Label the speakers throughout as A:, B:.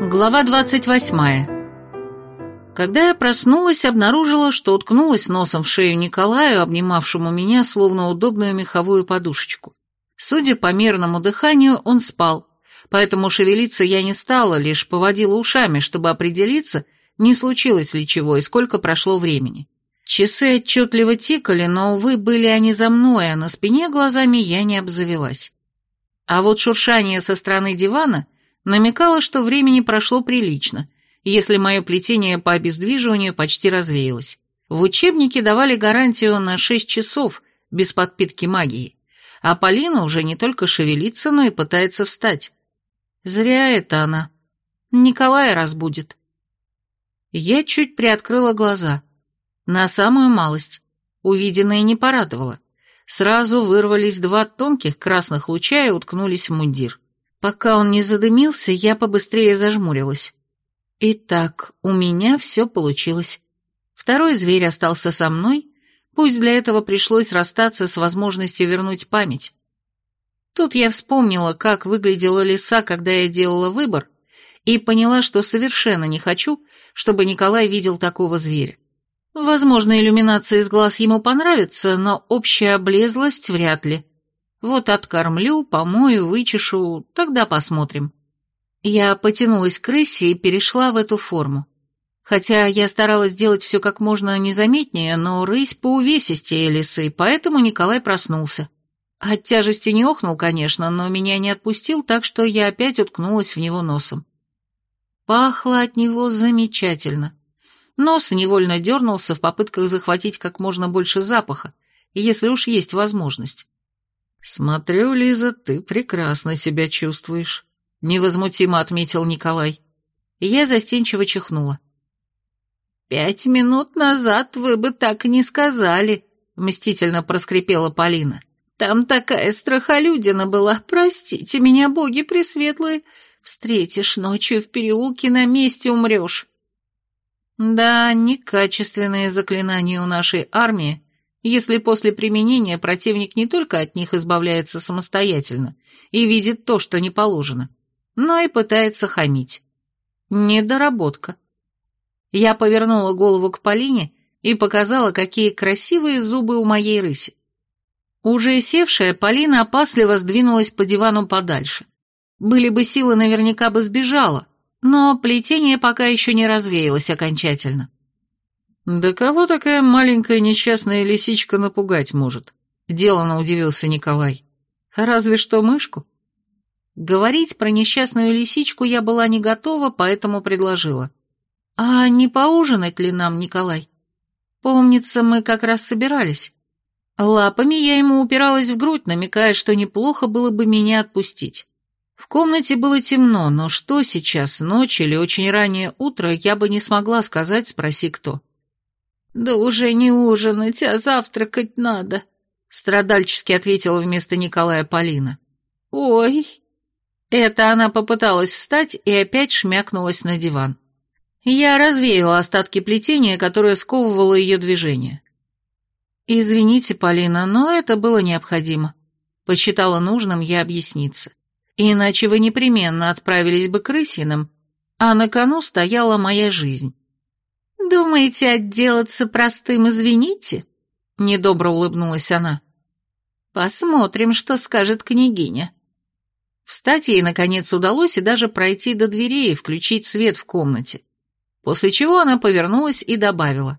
A: Глава 28. Когда я проснулась, обнаружила, что уткнулась носом в шею Николаю, обнимавшему меня словно удобную меховую подушечку. Судя по мерному дыханию, он спал, поэтому шевелиться я не стала, лишь поводила ушами, чтобы определиться, не случилось ли чего и сколько прошло времени. Часы отчетливо тикали, но, увы, были они за мной, а на спине глазами я не обзавелась. А вот шуршание со стороны дивана — намекала, что времени прошло прилично, если мое плетение по обездвиживанию почти развеялось. В учебнике давали гарантию на 6 часов без подпитки магии, а Полина уже не только шевелится, но и пытается встать. Зря это она. Николая разбудит. Я чуть приоткрыла глаза. На самую малость. Увиденное не порадовало. Сразу вырвались два тонких красных луча и уткнулись в мундир. Пока он не задымился, я побыстрее зажмурилась. Итак, у меня все получилось. Второй зверь остался со мной, пусть для этого пришлось расстаться с возможностью вернуть память. Тут я вспомнила, как выглядела лиса, когда я делала выбор, и поняла, что совершенно не хочу, чтобы Николай видел такого зверя. Возможно, иллюминация из глаз ему понравится, но общая облезлость вряд ли. Вот откормлю, помою, вычешу, тогда посмотрим. Я потянулась к крысе и перешла в эту форму. Хотя я старалась делать все как можно незаметнее, но рысь по увесистее лисы, поэтому Николай проснулся. От тяжести не охнул, конечно, но меня не отпустил, так что я опять уткнулась в него носом. Пахло от него замечательно. Нос невольно дернулся в попытках захватить как можно больше запаха, если уж есть возможность. «Смотрю, Лиза, ты прекрасно себя чувствуешь», — невозмутимо отметил Николай. Я застенчиво чихнула. «Пять минут назад вы бы так не сказали», — мстительно проскрипела Полина. «Там такая страхолюдина была, простите меня, боги пресветлые. Встретишь ночью в переулке, на месте умрешь». Да, некачественные заклинания у нашей армии, если после применения противник не только от них избавляется самостоятельно и видит то, что не положено, но и пытается хамить. Недоработка. Я повернула голову к Полине и показала, какие красивые зубы у моей рыси. Уже севшая, Полина опасливо сдвинулась по дивану подальше. Были бы силы, наверняка бы сбежала, но плетение пока еще не развеялось окончательно. «Да кого такая маленькая несчастная лисичка напугать может?» — деланно удивился Николай. «Разве что мышку?» Говорить про несчастную лисичку я была не готова, поэтому предложила. «А не поужинать ли нам, Николай? Помнится, мы как раз собирались. Лапами я ему упиралась в грудь, намекая, что неплохо было бы меня отпустить. В комнате было темно, но что сейчас, ночь или очень раннее утро, я бы не смогла сказать, спроси кто. «Да уже не ужинать, а завтракать надо», — страдальчески ответила вместо Николая Полина. «Ой!» Это она попыталась встать и опять шмякнулась на диван. Я развеяла остатки плетения, которое сковывало ее движение. «Извините, Полина, но это было необходимо», — посчитала нужным я объясниться. «Иначе вы непременно отправились бы к рысиным, а на кону стояла моя жизнь». «Думаете отделаться простым «извините»?» — недобро улыбнулась она. «Посмотрим, что скажет княгиня». Встать ей, наконец, удалось и даже пройти до дверей и включить свет в комнате. После чего она повернулась и добавила.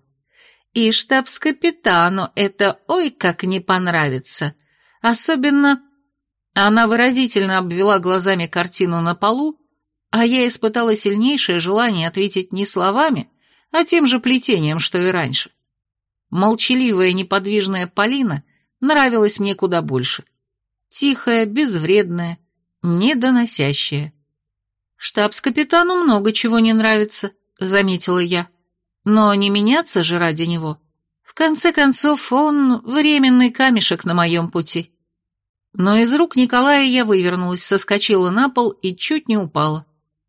A: «И штабс-капитану это ой как не понравится. Особенно...» Она выразительно обвела глазами картину на полу, а я испытала сильнейшее желание ответить не словами, а тем же плетением, что и раньше. Молчаливая неподвижная Полина нравилась мне куда больше. Тихая, безвредная, недоносящая. «Штабс-капитану много чего не нравится», — заметила я. «Но не меняться же ради него. В конце концов, он временный камешек на моем пути». Но из рук Николая я вывернулась, соскочила на пол и чуть не упала.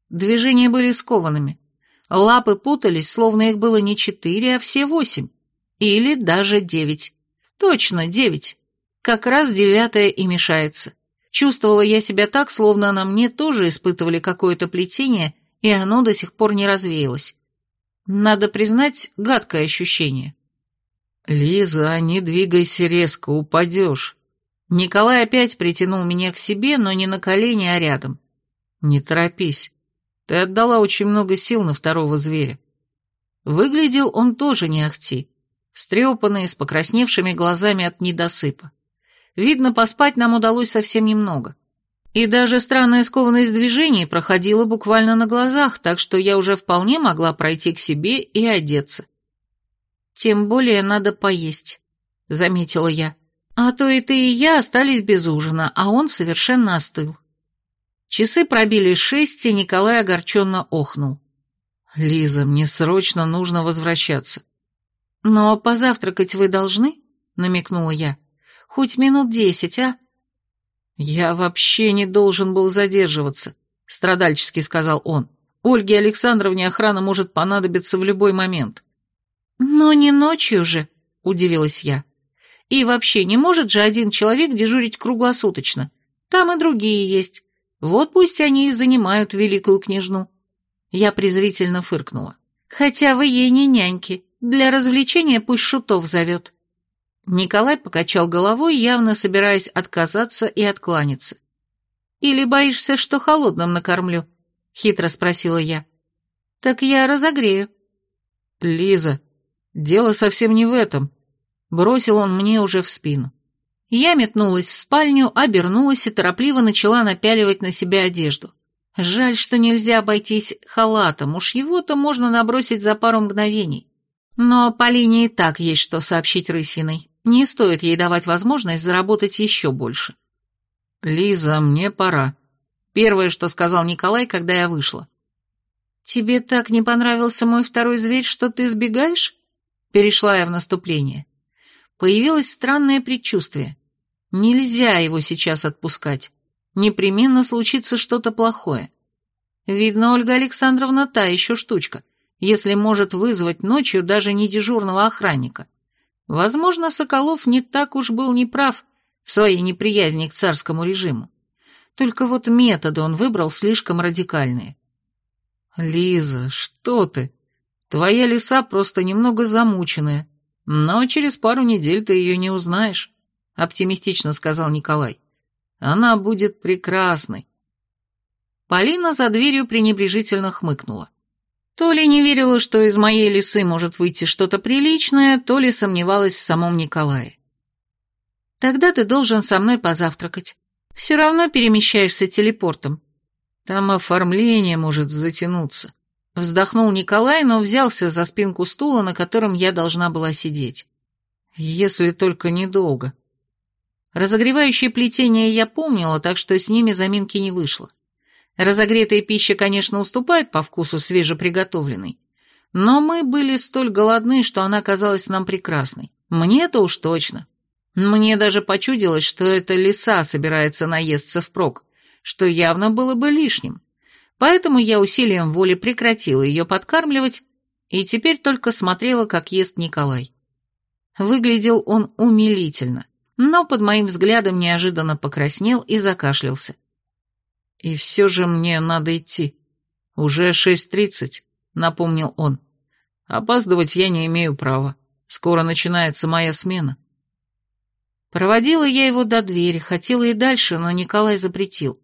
A: Движения были скованными. Лапы путались, словно их было не четыре, а все восемь. Или даже девять. Точно, девять. Как раз девятая и мешается. Чувствовала я себя так, словно на мне тоже испытывали какое-то плетение и оно до сих пор не развеялось. Надо признать, гадкое ощущение.
B: «Лиза, не двигайся резко, упадешь».
A: Николай опять притянул меня к себе, но не на колени, а рядом.
B: «Не торопись. Ты отдала очень много сил на второго зверя».
A: Выглядел он тоже не ахти, встрепанный, с покрасневшими глазами от недосыпа. Видно, поспать нам удалось совсем немного. И даже странная скованность движений проходила буквально на глазах, так что я уже вполне могла пройти к себе и одеться. «Тем более надо поесть», — заметила я. «А то и ты, и я остались без ужина, а он совершенно остыл». Часы пробили шесть, и Николай огорченно охнул.
B: «Лиза, мне срочно нужно возвращаться».
A: «Но позавтракать вы должны?» — намекнула я. «Хоть минут десять, а?»
B: «Я вообще не должен был задерживаться», — страдальчески сказал он. «Ольге Александровне охрана может понадобиться в любой момент».
A: «Но не ночью же», — удивилась я. «И вообще, не может же один человек дежурить круглосуточно. Там и другие есть. Вот пусть они и занимают великую княжну». Я презрительно фыркнула. «Хотя вы ей не няньки. Для развлечения пусть шутов зовет». Николай покачал головой, явно собираясь отказаться и откланяться. «Или боишься, что холодным накормлю?» — хитро спросила я. «Так я разогрею».
B: «Лиза, дело совсем не в этом», — бросил он мне уже в спину.
A: Я метнулась в спальню, обернулась и торопливо начала напяливать на себя одежду. Жаль, что нельзя обойтись халатом, уж его-то можно набросить за пару мгновений. Но Полине и так есть что сообщить Рысиной. Не стоит ей давать возможность заработать еще больше.
B: «Лиза, мне пора», — первое, что сказал Николай, когда я вышла.
A: «Тебе так не понравился мой второй зверь, что ты сбегаешь?» Перешла я в наступление. Появилось странное предчувствие. Нельзя его сейчас отпускать. Непременно случится что-то плохое. Видно, Ольга Александровна та еще штучка, если может вызвать ночью даже не дежурного охранника. Возможно, Соколов не так уж был неправ в своей неприязни к царскому режиму. Только вот методы он выбрал слишком радикальные.
B: «Лиза, что ты? Твоя лиса просто немного замученная, но через пару недель ты ее не узнаешь», — оптимистично сказал Николай. «Она будет прекрасной».
A: Полина за дверью пренебрежительно хмыкнула. То ли не верила, что из моей лисы может выйти что-то приличное, то ли сомневалась в самом Николае. «Тогда ты должен со мной позавтракать. Все равно перемещаешься телепортом».
B: «Там оформление может затянуться», — вздохнул
A: Николай, но взялся за спинку стула, на котором я должна была сидеть.
B: «Если только недолго».
A: Разогревающие плетения я помнила, так что с ними заминки не вышло. Разогретая пища, конечно, уступает по вкусу свежеприготовленной, но мы были столь голодны, что она казалась нам прекрасной. Мне-то уж точно. Мне даже почудилось, что эта лиса собирается наесться впрок, что явно было бы лишним. Поэтому я усилием воли прекратила ее подкармливать и теперь только смотрела, как ест Николай. Выглядел он умилительно, но под моим взглядом неожиданно покраснел и закашлялся.
B: «И все же мне надо идти. Уже шесть тридцать», — напомнил он. «Опаздывать я не имею права. Скоро начинается моя смена».
A: Проводила я его до двери, хотела и дальше, но Николай запретил.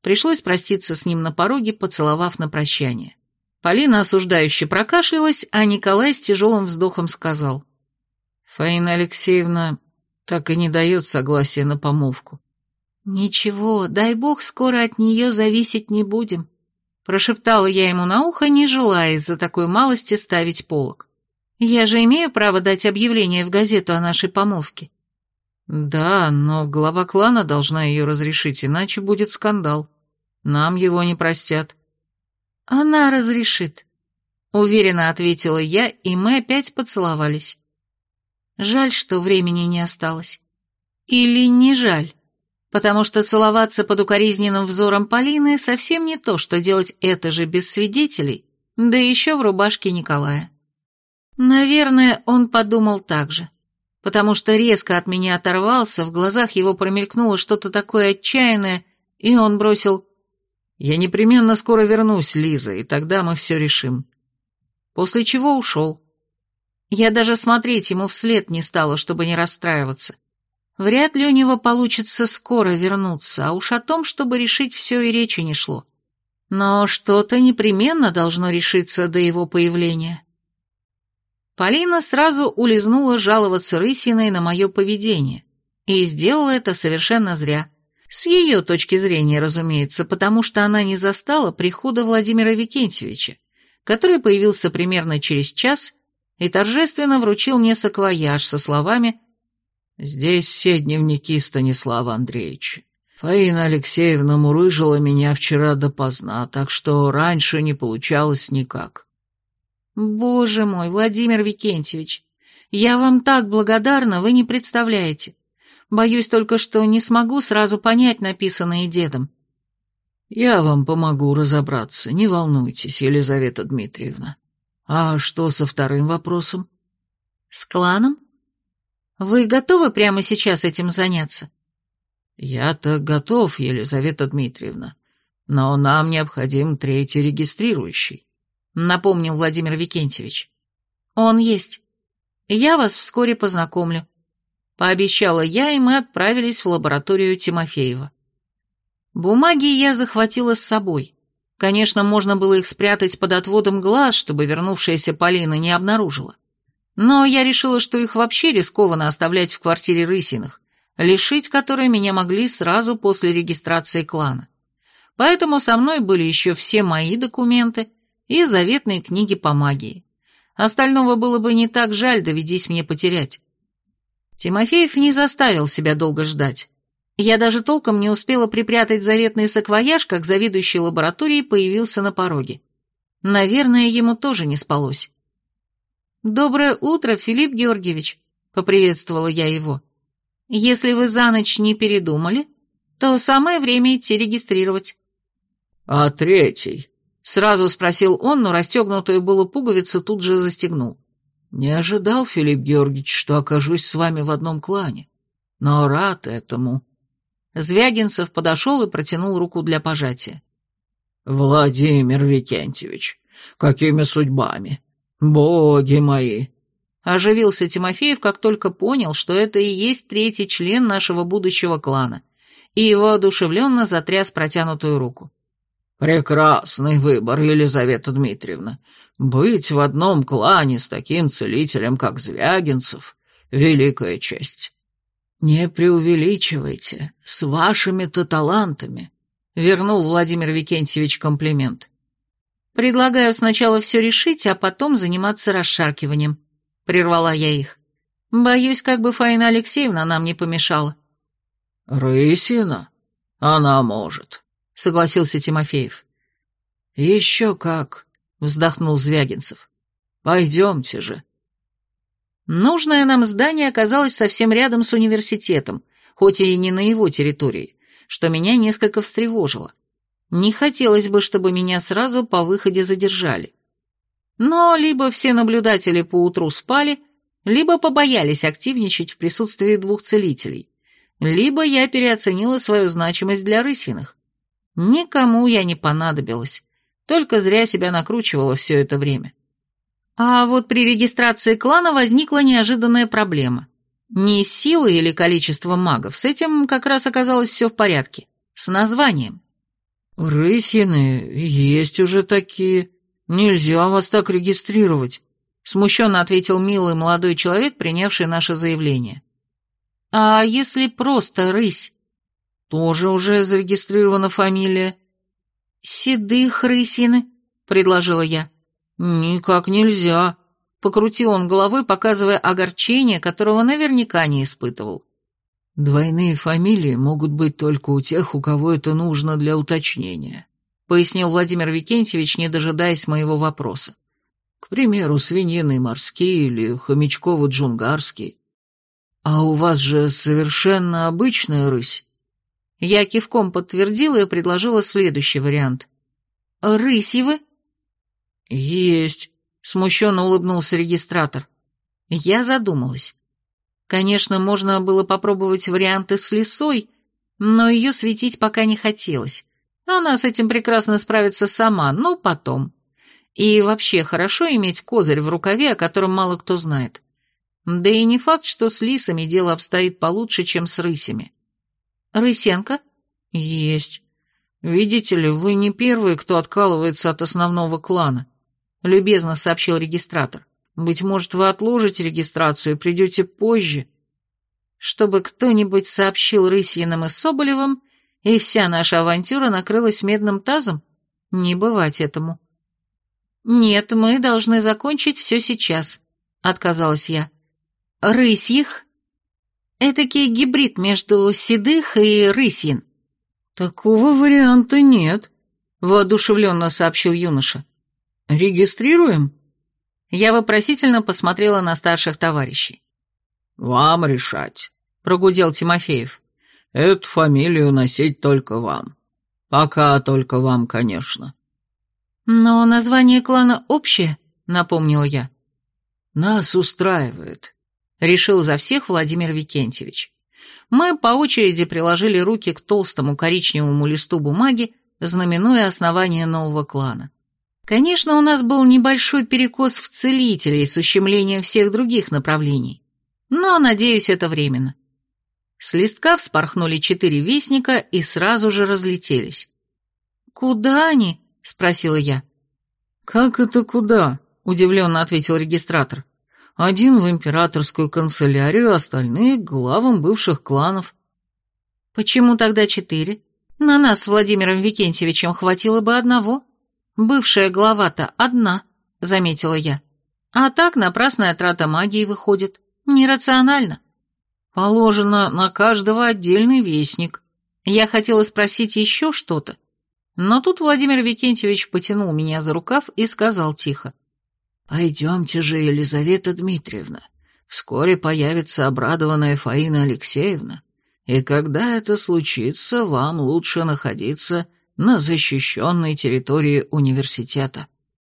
A: Пришлось проститься с ним на пороге, поцеловав на прощание. Полина осуждающе прокашлялась, а Николай с тяжелым вздохом сказал.
B: «Фаина Алексеевна так и не дает согласия на помолвку.
A: «Ничего, дай бог, скоро от нее зависеть не будем», — прошептала я ему на ухо, не желая из-за такой малости ставить полок. «Я же имею право дать объявление в газету о нашей помолвке».
B: «Да, но глава клана должна ее разрешить, иначе будет скандал. Нам его не простят».
A: «Она разрешит», — уверенно ответила я, и мы опять поцеловались. Жаль, что времени не осталось. Или не жаль потому что целоваться под укоризненным взором Полины совсем не то, что делать это же без свидетелей, да еще в рубашке Николая. Наверное, он подумал так же, потому что резко от меня оторвался, в глазах его промелькнуло что-то такое отчаянное, и он бросил
B: Я непременно скоро вернусь, Лиза, и тогда мы все решим. После чего ушел. Я даже смотреть ему вслед не стала, чтобы не расстраиваться. Вряд ли у него получится скоро вернуться, а уж о том, чтобы решить все и речи не шло. Но что-то непременно должно решиться до его появления. Полина сразу улизнула жаловаться Рысиной на мое поведение, и сделала это совершенно зря. С ее точки зрения, разумеется, потому что она не застала прихода Владимира Викентьевича, который появился примерно через час и торжественно вручил мне саквояж со словами «Здесь все дневники Станислава Андреевича. Фаина Алексеевна мурыжила меня вчера допоздна, так что раньше не получалось никак».
A: «Боже мой, Владимир Викентьевич, я вам так благодарна, вы не представляете. Боюсь только, что не смогу сразу понять написанное дедом».
B: «Я вам помогу разобраться, не волнуйтесь, Елизавета Дмитриевна. А что со вторым вопросом?»
A: «С кланом? Вы готовы прямо сейчас этим заняться?»
B: «Я-то готов, Елизавета Дмитриевна, но нам необходим третий регистрирующий», — напомнил Владимир Викентьевич.
A: «Он есть. Я вас вскоре познакомлю. Пообещала я, и мы отправились в лабораторию Тимофеева. Бумаги я захватила с собой. Конечно, можно было их спрятать под отводом глаз, чтобы вернувшаяся Полина не обнаружила. Но я решила, что их вообще рискованно оставлять в квартире Рысиных, лишить которой меня могли сразу после регистрации клана. Поэтому со мной были еще все мои документы и заветные книги по магии. Остального было бы не так жаль, доведись мне потерять. Тимофеев не заставил себя долго ждать. Я даже толком не успела припрятать заветный саквояж, как заведующий лабораторией появился на пороге. Наверное, ему тоже не спалось. «Доброе утро, Филипп Георгиевич», — поприветствовала я его. «Если вы за ночь не передумали, то самое время идти регистрировать».
B: «А третий?»
A: — сразу спросил он, но расстегнутую было пуговицу тут же застегнул.
B: Не ожидал, Филипп Георгиевич, что окажусь с вами в одном клане, но рад этому.
A: Звягинцев подошел и протянул руку для пожатия.
B: Владимир Викентьевич, какими судьбами? Боги мои!
A: Оживился Тимофеев, как только понял, что это и есть третий член нашего будущего клана, и его одушевленно затряс протянутую руку.
B: «Прекрасный выбор, Елизавета Дмитриевна. Быть в одном клане с таким целителем, как Звягинцев, — великая честь.
A: Не преувеличивайте, с вашими-то талантами, — вернул Владимир Викентьевич комплимент. Предлагаю сначала все решить, а потом заниматься расшаркиванием, — прервала я их. Боюсь, как бы Фаина Алексеевна нам не помешала.
B: Рысина? Она может, — согласился Тимофеев. Еще как, вздохнул Звягинцев. «Пойдемте же».
A: Нужное нам здание оказалось совсем рядом с университетом, хоть и не на его территории, что меня несколько встревожило. Не хотелось бы, чтобы меня сразу по выходе задержали. Но либо все наблюдатели поутру спали, либо побоялись активничать в присутствии двух целителей, либо я переоценила свою значимость для рысиных. Никому я не понадобилась. Только зря себя накручивала все это время. А вот при регистрации клана возникла неожиданная проблема. Не сила или количество магов, с этим как раз оказалось все в порядке. С названием.
B: «Рысины, есть уже такие. Нельзя вас так регистрировать», — смущенно ответил милый молодой человек, принявший наше заявление.
A: «А если просто рысь?»
B: «Тоже уже зарегистрирована фамилия».
A: «Седых рысины», — предложила я.
B: «Никак нельзя», — покрутил он головой, показывая огорчение, которого наверняка не испытывал. «Двойные фамилии могут быть только у тех, у кого это нужно для уточнения», — пояснил Владимир Викентьевич, не дожидаясь моего вопроса. «К примеру, свинины морские или хомячково-джунгарские. А у вас же совершенно обычная рысь».
A: Я кивком подтвердила и предложила следующий вариант. «Рысьевы?»
B: «Есть», — смущенно улыбнулся регистратор.
A: Я задумалась. Конечно, можно было попробовать варианты с лисой, но ее светить пока не хотелось. Она с этим прекрасно справится сама, но потом. И вообще хорошо иметь козырь в рукаве, о котором мало кто знает. Да и не факт, что с лисами дело обстоит получше, чем с рысями. Рысенко?
B: Есть. Видите ли, вы не первые, кто откалывается от основного клана, любезно сообщил регистратор. Быть может, вы отложите регистрацию и придете позже.
A: Чтобы кто-нибудь сообщил Рысьиным и Соболевым, и вся наша авантюра накрылась медным тазом? Не бывать этому. «Нет, мы должны закончить все сейчас», — отказалась я. «Рысьих?» Этакий гибрид между седых и рысьин.
B: Такого варианта нет, воодушевленно сообщил юноша. Регистрируем?
A: Я вопросительно посмотрела на старших товарищей.
C: Вам решать,
B: прогудел Тимофеев.
C: Эту фамилию носить только вам. Пока только вам, конечно.
A: Но название клана общее, напомнила я.
B: Нас устраивает, решил за всех Владимир Викентьевич. Мы по очереди приложили руки к толстому коричневому листу бумаги, знаменуя основание нового клана. Конечно, у нас был небольшой перекос в целителей с ущемлением всех других направлений, но, надеюсь, это временно. С листка вспорхнули четыре вестника и сразу же разлетелись.
A: «Куда они?» — спросила я.
B: «Как это куда?» — удивленно ответил регистратор. Один в императорскую канцелярию, остальные — главам бывших кланов.
A: Почему тогда четыре? На нас с Владимиром Викентьевичем хватило бы одного. Бывшая глава-то одна, заметила я. А так напрасная трата магии выходит. Нерационально.
B: Положено на каждого отдельный вестник.
A: Я хотела спросить еще что-то, но тут Владимир Викентьевич потянул меня за рукав и сказал тихо.
C: «Пойдемте же, Елизавета Дмитриевна. Вскоре появится обрадованная Фаина Алексеевна, и когда это случится, вам лучше находиться на защищенной территории университета».